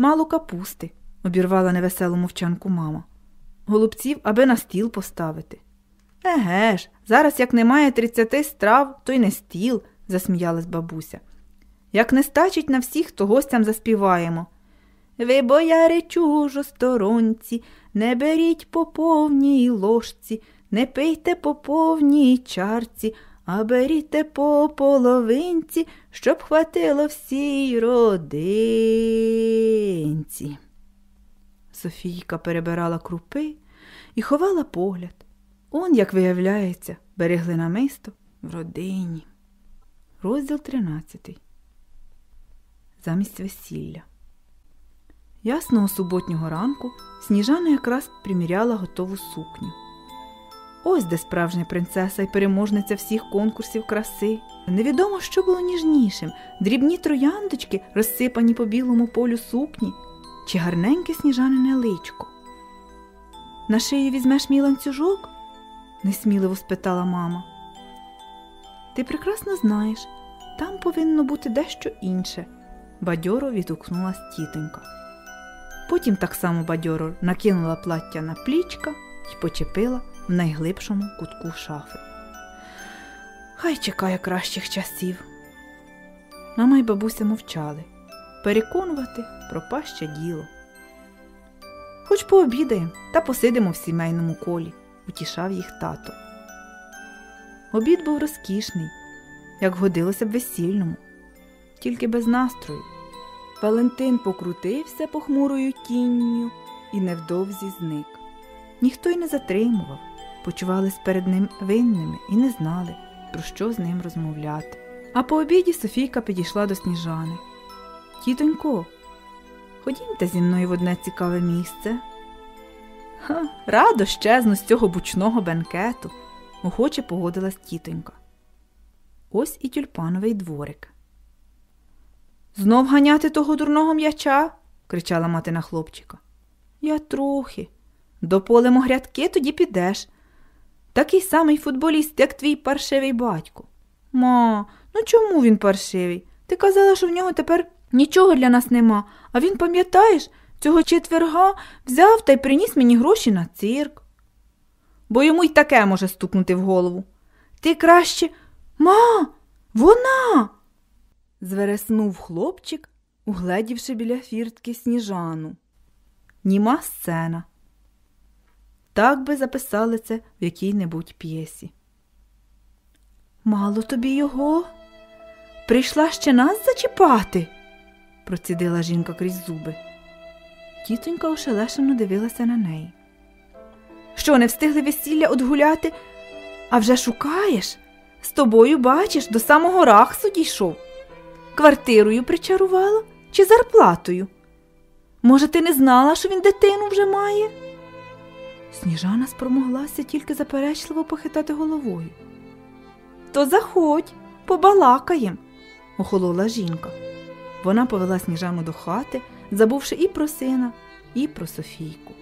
Мало капусти, обірвала невеселу мовчанку мама. Голубців, аби на стіл поставити. Еге ж, зараз як немає тридцяти страв, то й не стіл, засміялась бабуся. Як не стачить на всіх, то гостям заспіваємо. Ви, бояри чужосторонці, не беріть по повній ложці, не пийте по повній чарці, а беріте по половинці, щоб хватило всій родинці. Софійка перебирала крупи і ховала погляд. Он, як виявляється, берегли намисто в родині. Розділ тринадцятий. Замість весілля. Ясного суботнього ранку сніжана якраз приміряла готову сукню. Ось де справжня принцеса і переможниця всіх конкурсів краси. Невідомо, що було ніжнішим дрібні трояндочки, розсипані по білому полю сукні, чи гарненьке сніжанине личко. На шию візьмеш мій ланцюжок? несміливо спитала мама. Ти прекрасно знаєш, там повинно бути дещо інше, бадьоро відгукнулась тітонька. Потім так само бадьоро накинула плаття на плічка і почепила в найглибшому кутку шафи. Хай чекає кращих часів. Мама й бабуся мовчали переконувати пропаще діло. Хоч пообідаємо та посидимо в сімейному колі, утішав їх тато. Обід був розкішний, як годилося б весільному, тільки без настрою. Валентин покрутився похмурою тінню і невдовзі зник. Ніхто й не затримував, почувались перед ним винними і не знали, про що з ним розмовляти. А по обіді Софійка підійшла до сніжани. Тітонько, ходімте зі мною в одне цікаве місце. Ха, радо щезну з цього бучного бенкету, охоче погодилась тітонька. Ось і тюльпановий дворик. Знов ганяти того дурного м'яча? кричала мати на хлопчика. Я трохи. Дополемо грядки, тоді підеш. Такий самий футболіст, як твій паршивий батько. Ма, ну чому він паршивий? Ти казала, що в нього тепер нічого для нас нема, а він, пам'ятаєш, цього четверга взяв та й приніс мені гроші на цирк. Бо йому й таке може стукнути в голову. Ти краще, ма, вона. звереснув хлопчик, угледівши біля фіртки сніжану. Німа сцена. Так би записали це в якій-небудь п'єсі. Мало тобі його? Прийшла ще нас зачіпати, процідила жінка крізь зуби. Тітонька ошелешено дивилася на неї. Що, не встигли весілля одгуляти, а вже шукаєш? З тобою бачиш, до самого рахсу дійшов. Квартирою причарувала чи зарплатою? Може, ти не знала, що він дитину вже має? Сніжана спромоглася тільки заперечливо похитати головою. То заходь, побалакаєм, охолола жінка. Вона повела сніжану до хати, забувши і про сина, і про Софійку.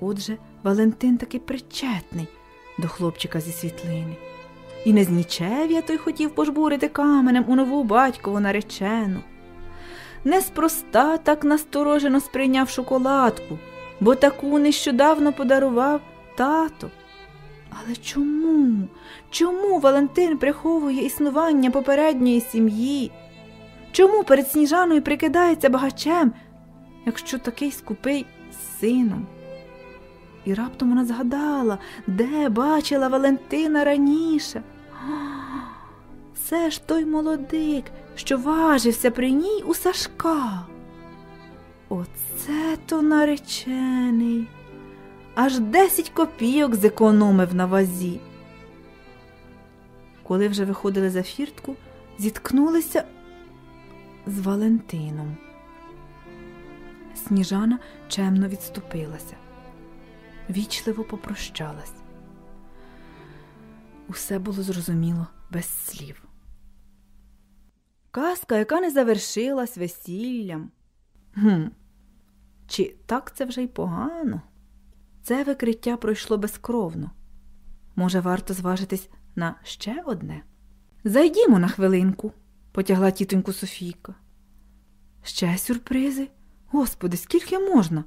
Отже, Валентин таки причетний до хлопчика зі світлини. І не з нічев'я той хотів пожбурити каменем у нову батькову наречену. Неспроста так насторожено сприйняв шоколадку, бо таку нещодавно подарував тато. Але чому? Чому Валентин приховує існування попередньої сім'ї? Чому перед сніжаною прикидається багачем, якщо такий скупий з сином? І раптом вона згадала, де бачила Валентина раніше. Це ж той молодик, що важився при ній у Сашка. Оце то наречений. Аж десять копійок зекономив на вазі. Коли вже виходили за фіртку, зіткнулися з Валентином. Сніжана чемно відступилася, вічливо попрощалась. Усе було зрозуміло без слів. Казка, яка не завершилась весіллям. Гм, Чи так це вже й погано? Це викриття пройшло безкровно. Може, варто зважитись на ще одне? Зайдімо на хвилинку, потягла тітоньку Софійка. Ще сюрпризи? Господи, скільки можна?